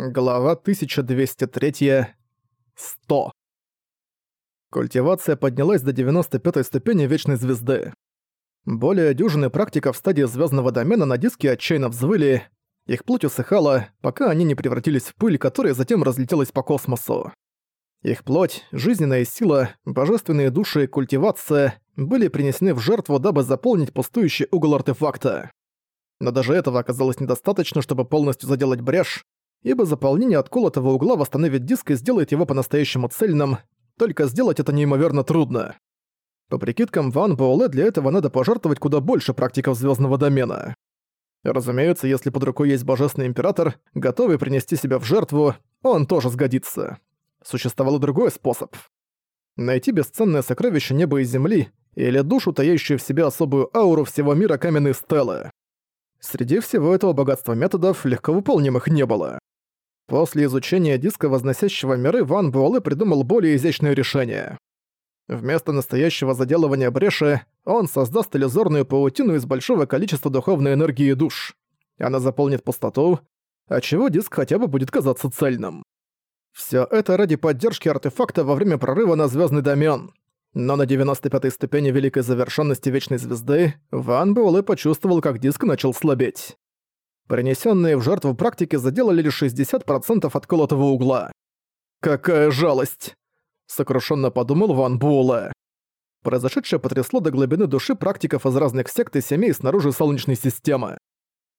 Глава 1203. 100. Культивация поднялась до 95 ступени Вечной Звезды. Более дюжины практиков в стадии звездного домена на диске отчаянно взвыли, их плоть усыхала, пока они не превратились в пыль, которая затем разлетелась по космосу. Их плоть, жизненная сила, божественные души и культивация были принесены в жертву, дабы заполнить пустующий угол артефакта. Но даже этого оказалось недостаточно, чтобы полностью заделать брешь, ибо заполнение отколотого угла восстановит диск и сделает его по-настоящему цельным, только сделать это неимоверно трудно. По прикидкам Ван Буэлэ для этого надо пожертвовать куда больше практиков звездного домена. Разумеется, если под рукой есть Божественный Император, готовый принести себя в жертву, он тоже сгодится. Существовал и другой способ. Найти бесценное сокровище неба и земли или душу, таящую в себе особую ауру всего мира каменной стелы. Среди всего этого богатства методов легко выполнимых не было. После изучения диска, возносящего миры, Ван Буэлэ придумал более изящное решение. Вместо настоящего заделывания бреши, он создаст иллюзорную паутину из большого количества духовной энергии душ. Она заполнит пустоту, отчего диск хотя бы будет казаться цельным. Всё это ради поддержки артефакта во время прорыва на звёздный домен. Но на 95-й ступени великой завершенности Вечной Звезды Ван Буэлэ почувствовал, как диск начал слабеть. Принесенные в жертву практики заделали лишь 60% отколотого угла. «Какая жалость!» — сокрушенно подумал Ван Буэлэ. Произошедшее потрясло до глубины души практиков из разных сект и семей снаружи Солнечной системы.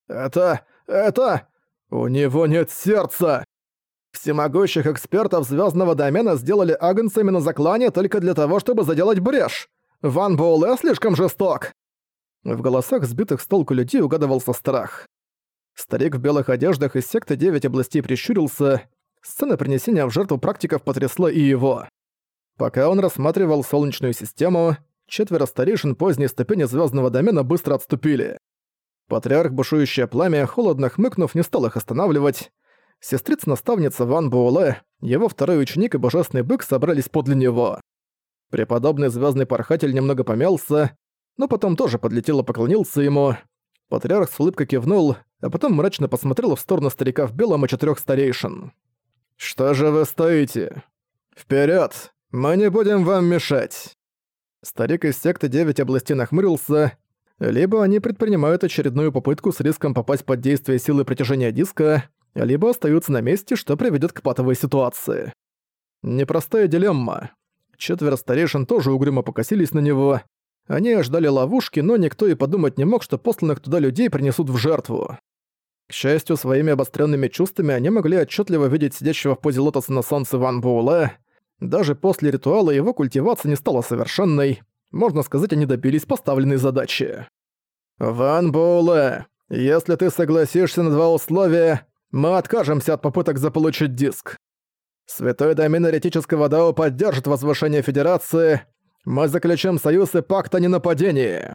«Это... это... у него нет сердца!» Всемогущих экспертов звездного домена сделали агнцами на заклане только для того, чтобы заделать брешь. Ван Буэлэ слишком жесток. В голосах сбитых с толку людей угадывался страх. Старик в белых одеждах из секты Девять областей прищурился. Сцена принесения в жертву практиков потрясла и его. Пока он рассматривал Солнечную систему, четверо старейшин поздней ступени звездного домена быстро отступили. Патриарх Бушующее Пламя, холодно хмыкнув, не стал их останавливать. Сестрица-наставница Ван Буэлэ, его второй ученик и Божественный Бык собрались подле него. Преподобный звездный Пархатель немного помялся, но потом тоже подлетел и поклонился ему. Патриарх с улыбкой кивнул, а потом мрачно посмотрел в сторону старика в белом и четырёх старейшин. «Что же вы стоите? Вперед! Мы не будем вам мешать!» Старик из секты Девять областей нахмурился. Либо они предпринимают очередную попытку с риском попасть под действие силы притяжения диска, либо остаются на месте, что приведет к патовой ситуации. Непростая дилемма. Четверо старейшин тоже угрюмо покосились на него, они ожидали ловушки, но никто и подумать не мог, что посланных туда людей принесут в жертву. К счастью, своими обостренными чувствами они могли отчетливо видеть сидящего в позе лотоса на солнце Ван Буэлэ. Даже после ритуала его культивация не стала совершенной. Можно сказать, они добились поставленной задачи. «Ван Буэлэ, если ты согласишься на два условия, мы откажемся от попыток заполучить диск. Святой домен эретического Дао поддержит возвышение Федерации, мы заключим союз и пакт о ненападении!»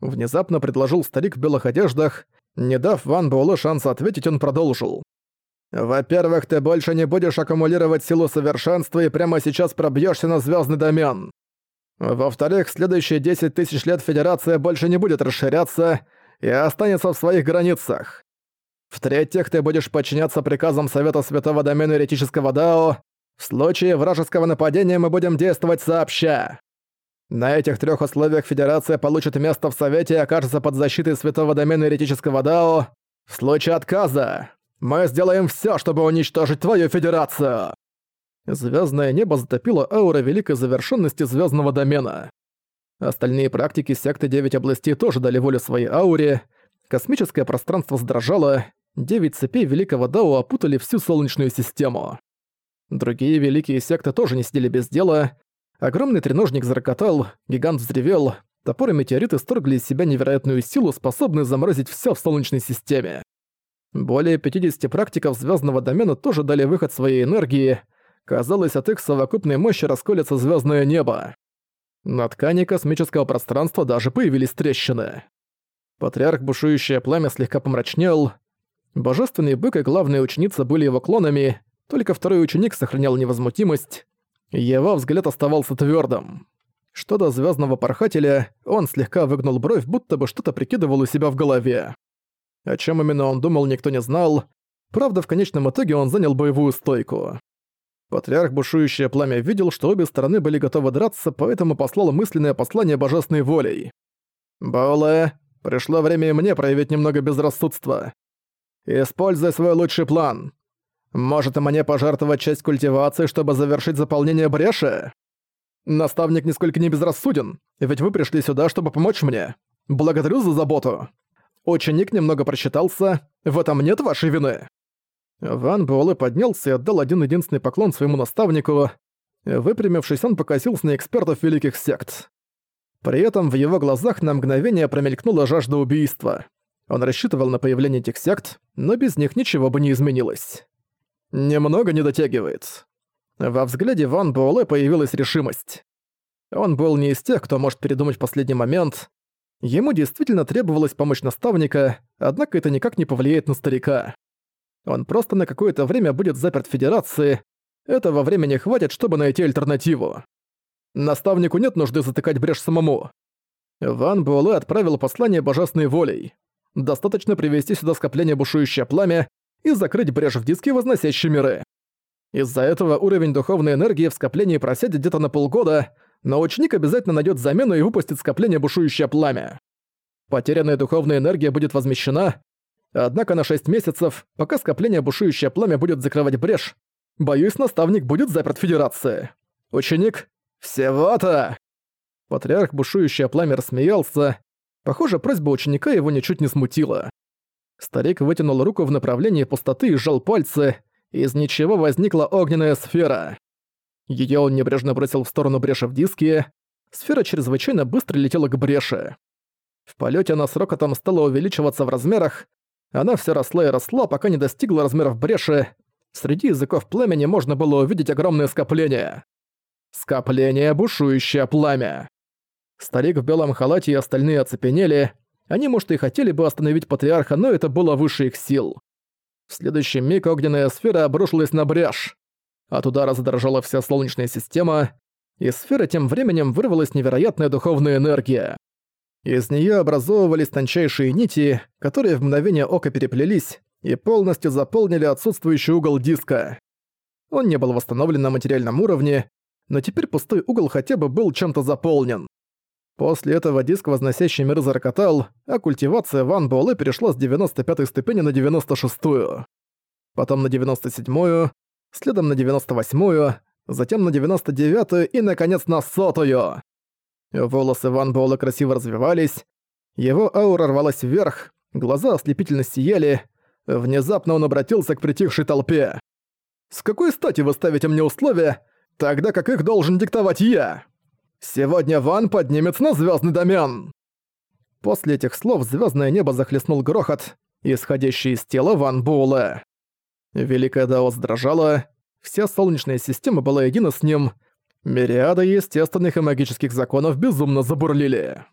Внезапно предложил старик в белых одеждах. Не дав Ван Буэлэ шанса ответить, он продолжил. «Во-первых, ты больше не будешь аккумулировать силу совершенства и прямо сейчас пробьешься на звездный домен. Во-вторых, следующие 10 тысяч лет Федерация больше не будет расширяться и останется в своих границах. В-третьих, ты будешь подчиняться приказам Совета Святого Домена Еретического Дао. В случае вражеского нападения мы будем действовать сообща. На этих трех условиях Федерация получит место в Совете и окажется под защитой Святого Домена Еретического Дао. В случае отказа мы сделаем все, чтобы уничтожить твою Федерацию!» Звездное небо затопило аура великой завершенности звездного домена. Остальные практики секты Девять областей тоже дали волю своей ауре. Космическое пространство сдрожало, девять цепей Великого Дао опутали всю Солнечную систему. Другие великие секты тоже не сидели без дела, Огромный треножник зарокотал, гигант взревел, топоры метеориты сторгли из себя невероятную силу, способную заморозить все в Солнечной системе. Более 50 практиков звездного домена тоже дали выход своей энергии. Казалось, от их совокупной мощи расколется звездное небо. На ткани космического пространства даже появились трещины. Патриарх Бушующее Пламя слегка помрачнел. Божественный бык и главная ученица были его клонами, только второй ученик сохранял невозмутимость. Его взгляд оставался твердым. Что до звездного порхателя, он слегка выгнул бровь, будто бы что-то прикидывал у себя в голове. О чем именно он думал, никто не знал. Правда, в конечном итоге он занял боевую стойку. Патриарх Бушующее Пламя видел, что обе стороны были готовы драться, поэтому послал мысленное послание божественной волей. «Бауле, пришло время мне проявить немного безрассудства. Используй свой лучший план. Может, и мне пожертвовать часть культивации, чтобы завершить заполнение бреши? Наставник нисколько не безрассуден, ведь вы пришли сюда, чтобы помочь мне. Благодарю за заботу. Ученик немного просчитался, в этом нет вашей вины». Ван Буэлэ поднялся и отдал один-единственный поклон своему наставнику. Выпрямившись, он покосился на экспертов великих сект. При этом в его глазах на мгновение промелькнула жажда убийства. Он рассчитывал на появление этих сект, но без них ничего бы не изменилось. Немного не дотягивает. Во взгляде Ван Буэлэ появилась решимость. Он был не из тех, кто может передумать в последний момент. Ему действительно требовалась помощь наставника, однако это никак не повлияет на старика. Он просто на какое-то время будет заперт в Федерации. Этого времени хватит, чтобы найти альтернативу. Наставнику нет нужды затыкать брешь самому. Ван Буэлэ отправил послание божественной волей. Достаточно привести сюда скопление бушующее пламя и закрыть брешь в диске, возносящей миры. Из-за этого уровень духовной энергии в скоплении просядет где-то на полгода, но ученик обязательно найдет замену и выпустит скопление бушующее пламя. Потерянная духовная энергия будет возмещена, Однако на 6 месяцев, пока скопление бушующее пламя будет закрывать брешь, боюсь, наставник будет заперт Федерации. Ученик, всего-то! Патриарх бушующее пламя рассмеялся. Похоже, просьба ученика его ничуть не смутила. Старик вытянул руку в направлении пустоты и сжал пальцы. Из ничего возникла огненная сфера. Её он небрежно бросил в сторону бреши в диске. Сфера чрезвычайно быстро летела к бреше. В полете она с рокотом стала увеличиваться в размерах, она все росла и росла, пока не достигла размеров бреши. Среди языков пламени можно было увидеть огромное скопление. Скопление бушующее пламя. Старик в белом халате и остальные оцепенели. Они, может, и хотели бы остановить патриарха, но это было выше их сил. В следующий миг огненная сфера обрушилась на брешь. От удара задрожала вся солнечная система, и сфера тем временем вырвалась невероятная духовная энергия. Из нее образовывались тончайшие нити, которые в мгновение ока переплелись и полностью заполнили отсутствующий угол диска. Он не был восстановлен на материальном уровне, но теперь пустой угол хотя бы был чем-то заполнен. После этого диск, возносящий мир, зарокотал, а культивация Ван Буэлэ перешла с 95-й ступени на 96-ю. Потом на 97-ю, следом на 98-ю, затем на 99-ю и, наконец, на 100-ю. Волосы Ван Буэлла красиво развивались, его аура рвалась вверх, глаза ослепительно сияли. Внезапно он обратился к притихшей толпе. «С какой стати вы ставите мне условия, тогда как их должен диктовать я? Сегодня Ван поднимется на звездный домен!» После этих слов звездное небо захлестнул грохот, исходящий из тела Ван Буэлла. Великая Дао сдрожала, вся солнечная система была едина с ним — Мириады естественных и магических законов безумно забурлили.